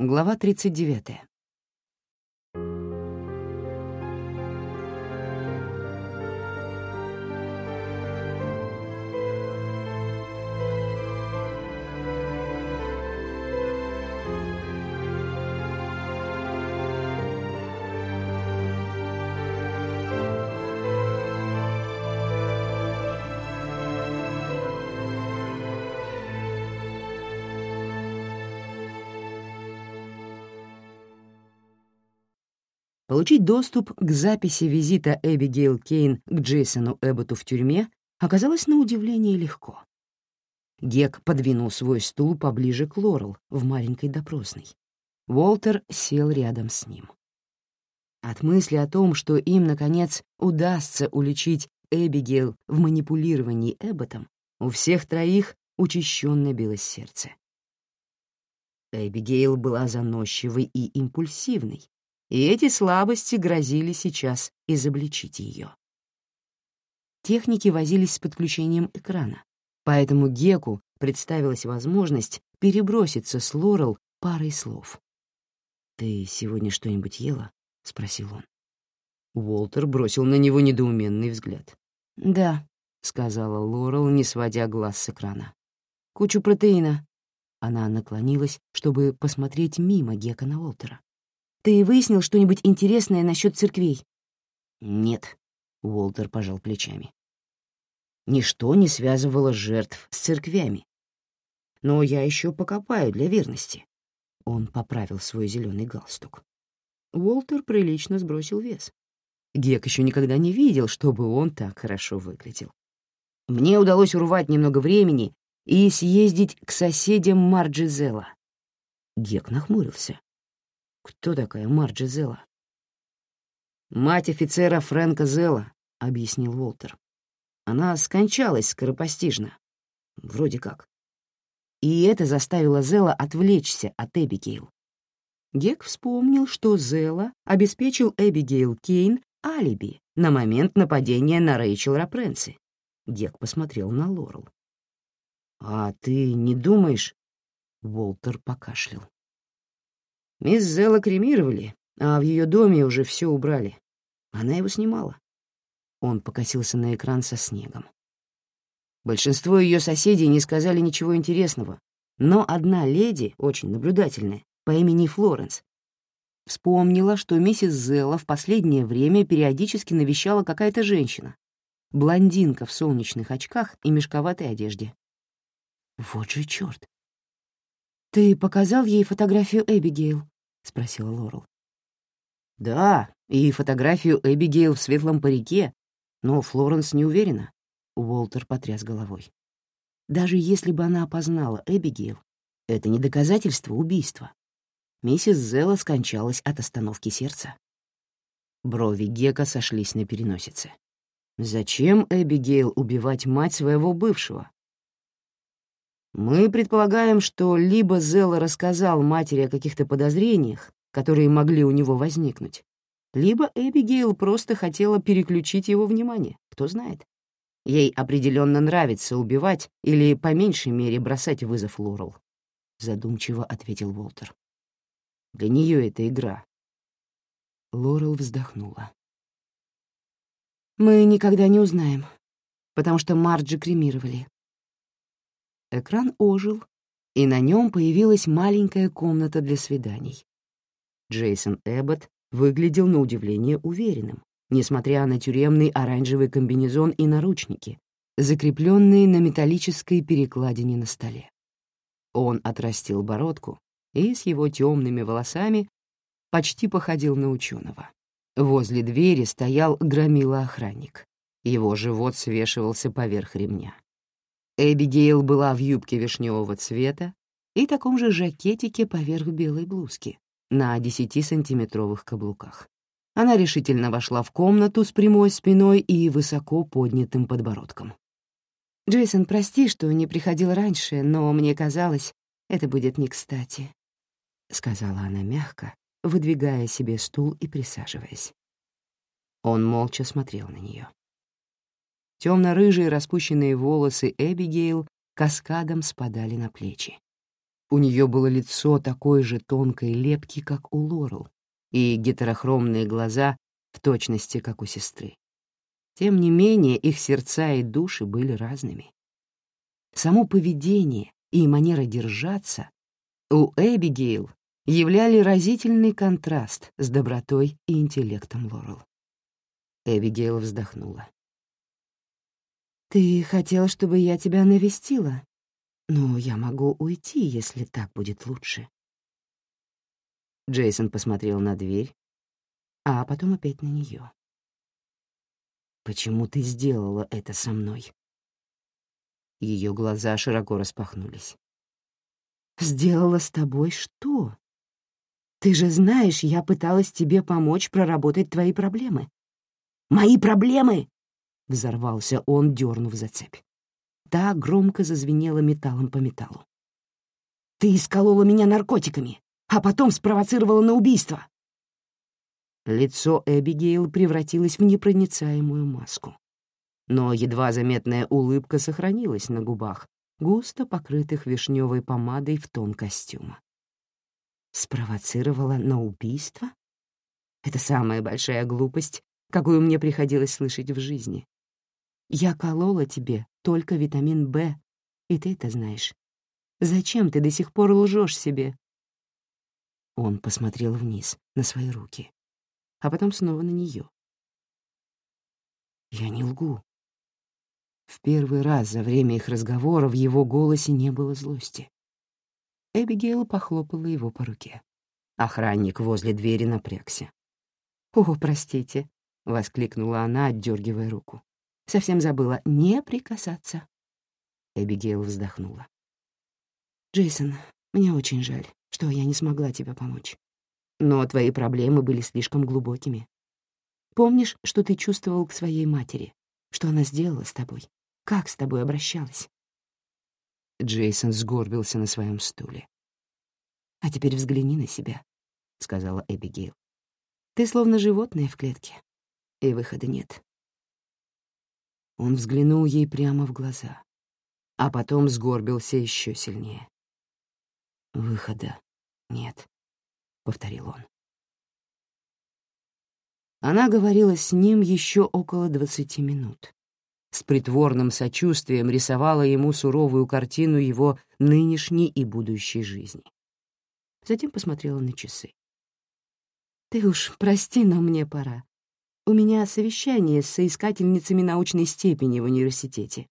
Глава 39. Получить доступ к записи визита Эбигейл Кейн к Джейсону Эбботу в тюрьме оказалось на удивление легко. Гек подвинул свой стул поближе к Лорел в маленькой допросной. Уолтер сел рядом с ним. От мысли о том, что им, наконец, удастся уличить Эбигейл в манипулировании Эбботом, у всех троих учащенно билось сердце. Эбигейл была заносчивой и импульсивной, и эти слабости грозили сейчас изобличить ее. Техники возились с подключением экрана, поэтому Геку представилась возможность переброситься с Лорел парой слов. «Ты сегодня что-нибудь ела?» — спросил он. Уолтер бросил на него недоуменный взгляд. «Да», — сказала Лорел, не сводя глаз с экрана. «Кучу протеина». Она наклонилась, чтобы посмотреть мимо Гека на Уолтера. Ты выяснил что-нибудь интересное насчет церквей? Нет, Уолтер пожал плечами. Ничто не связывало жертв с церквями. Но я еще покопаю для верности. Он поправил свой зеленый галстук. Уолтер прилично сбросил вес. Гек еще никогда не видел, чтобы он так хорошо выглядел. Мне удалось урвать немного времени и съездить к соседям Марджизела. Гек нахмурился. Кто такая Марджи Зелла? «Мать офицера Фрэнка Зелла», — объяснил Уолтер. «Она скончалась скоропостижно. Вроде как. И это заставило Зелла отвлечься от Эбигейл. Гек вспомнил, что Зелла обеспечил Эбигейл Кейн алиби на момент нападения на Рэйчел Рапренци. Гек посмотрел на Лорел. «А ты не думаешь...» — Уолтер покашлял. Мисс Зелла кремировали, а в ее доме уже все убрали. Она его снимала. Он покосился на экран со снегом. Большинство ее соседей не сказали ничего интересного, но одна леди, очень наблюдательная, по имени Флоренс, вспомнила, что миссис Зелла в последнее время периодически навещала какая-то женщина, блондинка в солнечных очках и мешковатой одежде. Вот же черт! «Ты показал ей фотографию Эбигейл?» — спросила Лорел. «Да, и фотографию Эбигейл в светлом парике, но Флоренс не уверена». Уолтер потряс головой. «Даже если бы она опознала Эбигейл, это не доказательство убийства. Миссис Зелла скончалась от остановки сердца». Брови Гека сошлись на переносице. «Зачем Эбигейл убивать мать своего бывшего?» Мы предполагаем, что либо Зелла рассказал матери о каких-то подозрениях, которые могли у него возникнуть, либо Эбигейл просто хотела переключить его внимание, кто знает. Ей определенно нравится убивать или, по меньшей мере, бросать вызов Лорел. Задумчиво ответил Уолтер. Для нее это игра. Лорел вздохнула. «Мы никогда не узнаем, потому что Марджи кремировали. Экран ожил, и на нем появилась маленькая комната для свиданий. Джейсон Эббот выглядел на удивление уверенным, несмотря на тюремный оранжевый комбинезон и наручники, закрепленные на металлической перекладине на столе. Он отрастил бородку и с его темными волосами почти походил на ученого. Возле двери стоял громила-охранник. Его живот свешивался поверх ремня. Эбигейл была в юбке вишневого цвета и таком же жакетике поверх белой блузки на 10-сантиметровых каблуках. Она решительно вошла в комнату с прямой спиной и высоко поднятым подбородком. «Джейсон, прости, что не приходил раньше, но мне казалось, это будет не кстати», — сказала она мягко, выдвигая себе стул и присаживаясь. Он молча смотрел на нее. Темно-рыжие распущенные волосы Эбигейл каскадом спадали на плечи. У нее было лицо такой же тонкой лепки, как у Лорел, и гетерохромные глаза в точности, как у сестры. Тем не менее, их сердца и души были разными. Само поведение и манера держаться у Эбигейл являли разительный контраст с добротой и интеллектом Лорел. Эбигейл вздохнула. «Ты хотел, чтобы я тебя навестила? Но я могу уйти, если так будет лучше». Джейсон посмотрел на дверь, а потом опять на нее. «Почему ты сделала это со мной?» Ее глаза широко распахнулись. «Сделала с тобой что? Ты же знаешь, я пыталась тебе помочь проработать твои проблемы». «Мои проблемы!» — взорвался он, дернув за цепь. Та громко зазвенела металлом по металлу. «Ты исколола меня наркотиками, а потом спровоцировала на убийство!» Лицо Эбигейл превратилось в непроницаемую маску. Но едва заметная улыбка сохранилась на губах, густо покрытых вишневой помадой в тон костюма. Спровоцировала на убийство? Это самая большая глупость, какую мне приходилось слышать в жизни. Я колола тебе только витамин В, и ты это знаешь. Зачем ты до сих пор лжешь себе?» Он посмотрел вниз, на свои руки, а потом снова на нее. «Я не лгу». В первый раз за время их разговора в его голосе не было злости. Эбигейл похлопала его по руке. Охранник возле двери напрягся. «О, простите», — воскликнула она, отдергивая руку. Совсем забыла не прикасаться. Эбигейл вздохнула. «Джейсон, мне очень жаль, что я не смогла тебе помочь. Но твои проблемы были слишком глубокими. Помнишь, что ты чувствовал к своей матери? Что она сделала с тобой? Как с тобой обращалась?» Джейсон сгорбился на своем стуле. «А теперь взгляни на себя», — сказала Эбигейл. «Ты словно животное в клетке, и выхода нет. Он взглянул ей прямо в глаза, а потом сгорбился еще сильнее. «Выхода нет», — повторил он. Она говорила с ним еще около двадцати минут. С притворным сочувствием рисовала ему суровую картину его нынешней и будущей жизни. Затем посмотрела на часы. «Ты уж прости, но мне пора. У меня совещание с соискательницами научной степени в университете.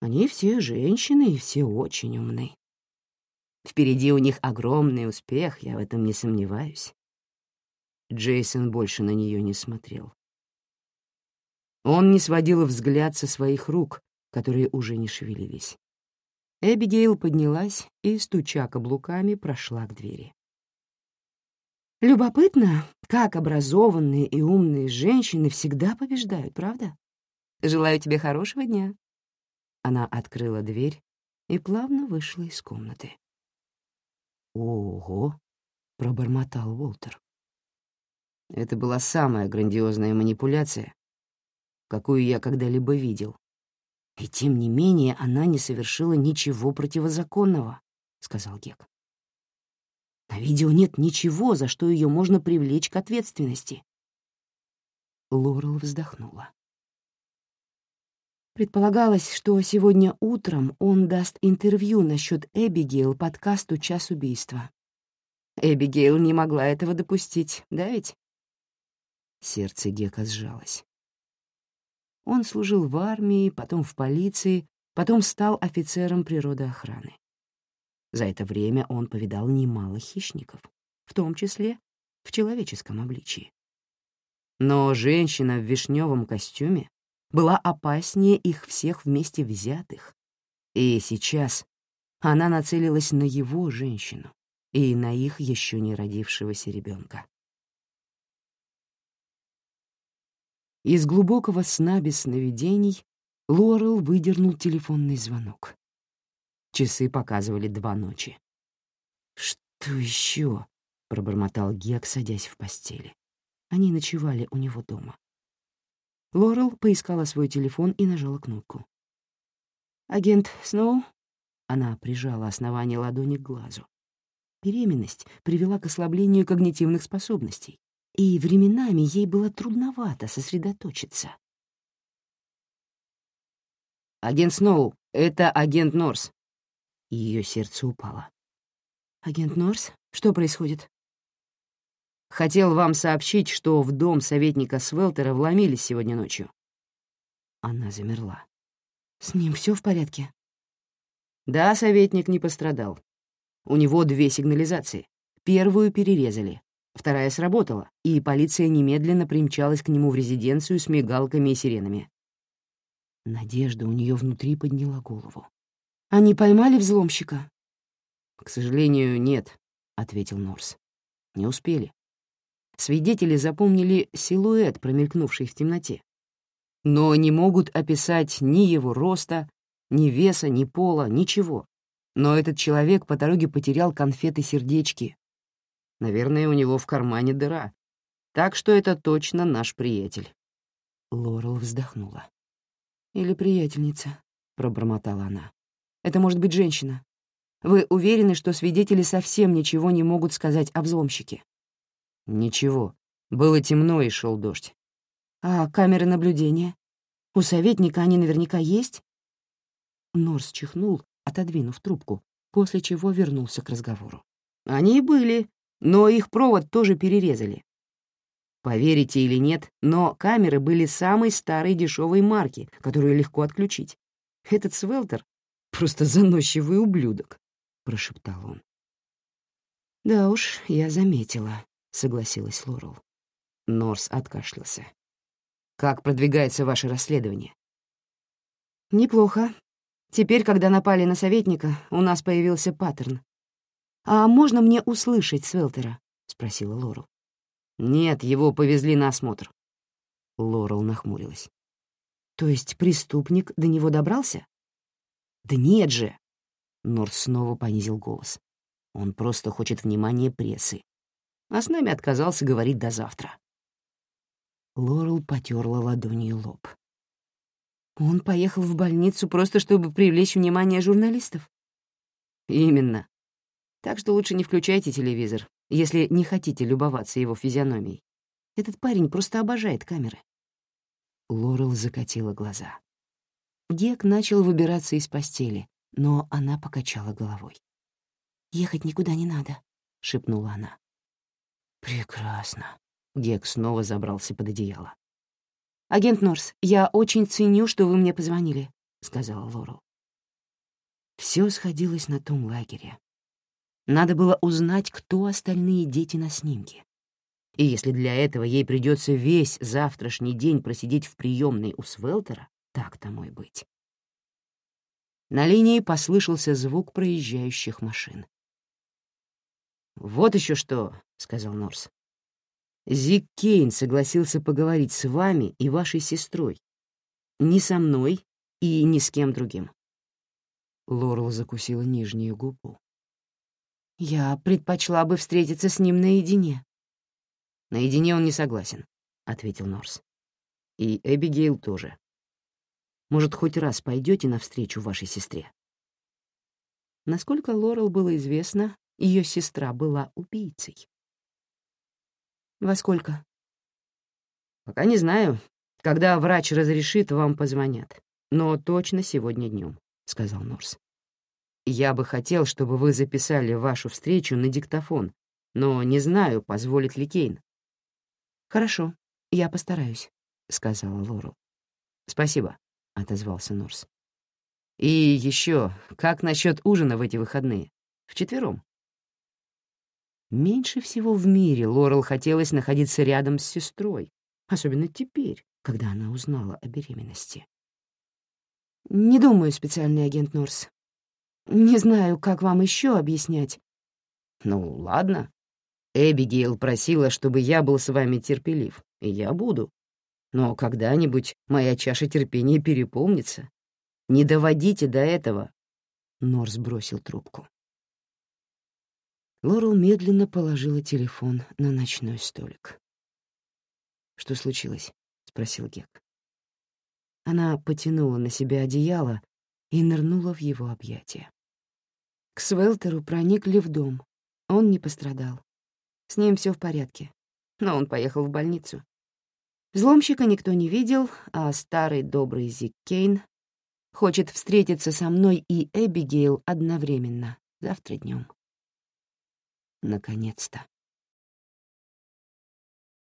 Они все женщины и все очень умны. Впереди у них огромный успех, я в этом не сомневаюсь. Джейсон больше на нее не смотрел. Он не сводил взгляд со своих рук, которые уже не шевелились. Эбигейл поднялась и, стуча каблуками, прошла к двери. Любопытно, как образованные и умные женщины всегда побеждают, правда? Желаю тебе хорошего дня. Она открыла дверь и плавно вышла из комнаты. «Ого!» — пробормотал Уолтер. Это была самая грандиозная манипуляция, какую я когда-либо видел. И тем не менее она не совершила ничего противозаконного, — сказал Гек. На видео нет ничего, за что ее можно привлечь к ответственности. Лорел вздохнула. Предполагалось, что сегодня утром он даст интервью насчет Эбигейл подкасту «Час убийства». Эбигейл не могла этого допустить, да ведь? Сердце Гека сжалось. Он служил в армии, потом в полиции, потом стал офицером природоохраны. За это время он повидал немало хищников, в том числе в человеческом обличии. Но женщина в вишневом костюме была опаснее их всех вместе взятых. И сейчас она нацелилась на его женщину и на их еще не родившегося ребенка. Из глубокого сна без сновидений Лорел выдернул телефонный звонок. Часы показывали два ночи. «Что еще?» — пробормотал Гек, садясь в постели. Они ночевали у него дома. Лорел поискала свой телефон и нажала кнопку. «Агент Сноу?» Она прижала основание ладони к глазу. Беременность привела к ослаблению когнитивных способностей, и временами ей было трудновато сосредоточиться. «Агент Сноу, это агент Норс». Ее сердце упало. «Агент Норс? Что происходит?» «Хотел вам сообщить, что в дом советника Свелтера вломились сегодня ночью». Она замерла. «С ним все в порядке?» Да, советник не пострадал. У него две сигнализации. Первую перерезали, вторая сработала, и полиция немедленно примчалась к нему в резиденцию с мигалками и сиренами. Надежда у нее внутри подняла голову. «Они поймали взломщика?» «К сожалению, нет», — ответил Норс. «Не успели. Свидетели запомнили силуэт, промелькнувший в темноте. Но не могут описать ни его роста, ни веса, ни пола, ничего. Но этот человек по дороге потерял конфеты-сердечки. Наверное, у него в кармане дыра. Так что это точно наш приятель. Лорел вздохнула. «Или приятельница», — пробормотала она. «Это может быть женщина. Вы уверены, что свидетели совсем ничего не могут сказать о взломщике?» «Ничего. Было темно и шел дождь». «А камеры наблюдения? У советника они наверняка есть?» Норс чихнул, отодвинув трубку, после чего вернулся к разговору. «Они и были, но их провод тоже перерезали. Поверите или нет, но камеры были самой старой дешевой марки, которую легко отключить. Этот Свелтер — просто заносчивый ублюдок», — прошептал он. «Да уж, я заметила», — согласилась Лорел. Норс откашлялся. «Как продвигается ваше расследование?» «Неплохо. Теперь, когда напали на советника, у нас появился паттерн. «А можно мне услышать Свелтера?» — спросила Лорел. «Нет, его повезли на осмотр». Лорел нахмурилась. «То есть преступник до него добрался?» «Да нет же!» Норс снова понизил голос. «Он просто хочет внимания прессы. А с нами отказался говорить до завтра». Лорел потерла ладонью лоб. Он поехал в больницу просто чтобы привлечь внимание журналистов? Именно. Так что лучше не включайте телевизор, если не хотите любоваться его физиономией. Этот парень просто обожает камеры. Лорел закатила глаза. Гек начал выбираться из постели, но она покачала головой. «Ехать никуда не надо», — шепнула она. «Прекрасно». Гек снова забрался под одеяло. «Агент Норс, я очень ценю, что вы мне позвонили», — сказала Лорел. Все сходилось на том лагере. Надо было узнать, кто остальные дети на снимке. И если для этого ей придется весь завтрашний день просидеть в приемной у Свелтера, так тому и быть. На линии послышался звук проезжающих машин. «Вот еще что», — сказал Норс. Зик Кейн согласился поговорить с вами и вашей сестрой. Не со мной и ни с кем другим. Лорел закусила нижнюю губу. «Я предпочла бы встретиться с ним наедине». «Наедине он не согласен», — ответил Норс. «И Эбигейл тоже. Может, хоть раз пойдете навстречу вашей сестре?» Насколько Лорел было известно, ее сестра была убийцей. Во сколько? Пока не знаю. Когда врач разрешит, вам позвонят. Но точно сегодня днем, сказал Норс. Я бы хотел, чтобы вы записали вашу встречу на диктофон, но не знаю, позволит ли Кейн. Хорошо, я постараюсь, сказала Лорел. Спасибо, отозвался Норс. И еще, как насчет ужина в эти выходные? Вчетвером? Меньше всего в мире Лорел хотелось находиться рядом с сестрой, особенно теперь, когда она узнала о беременности. «Не думаю, специальный агент Норс. Не знаю, как вам еще объяснять». «Ну, ладно. Эбигейл просила, чтобы я был с вами терпелив, и я буду. Но когда-нибудь моя чаша терпения переполнится. Не доводите до этого». Норс бросил трубку. Лорел медленно положила телефон на ночной столик. «Что случилось?» — спросил Гек. Она потянула на себя одеяло и нырнула в его объятия. К Свелтеру проникли в дом. Он не пострадал. С ним все в порядке. Но он поехал в больницу. Взломщика никто не видел, а старый добрый Зик Кейн хочет встретиться со мной и Эбигейл одновременно, завтра днем. Наконец-то.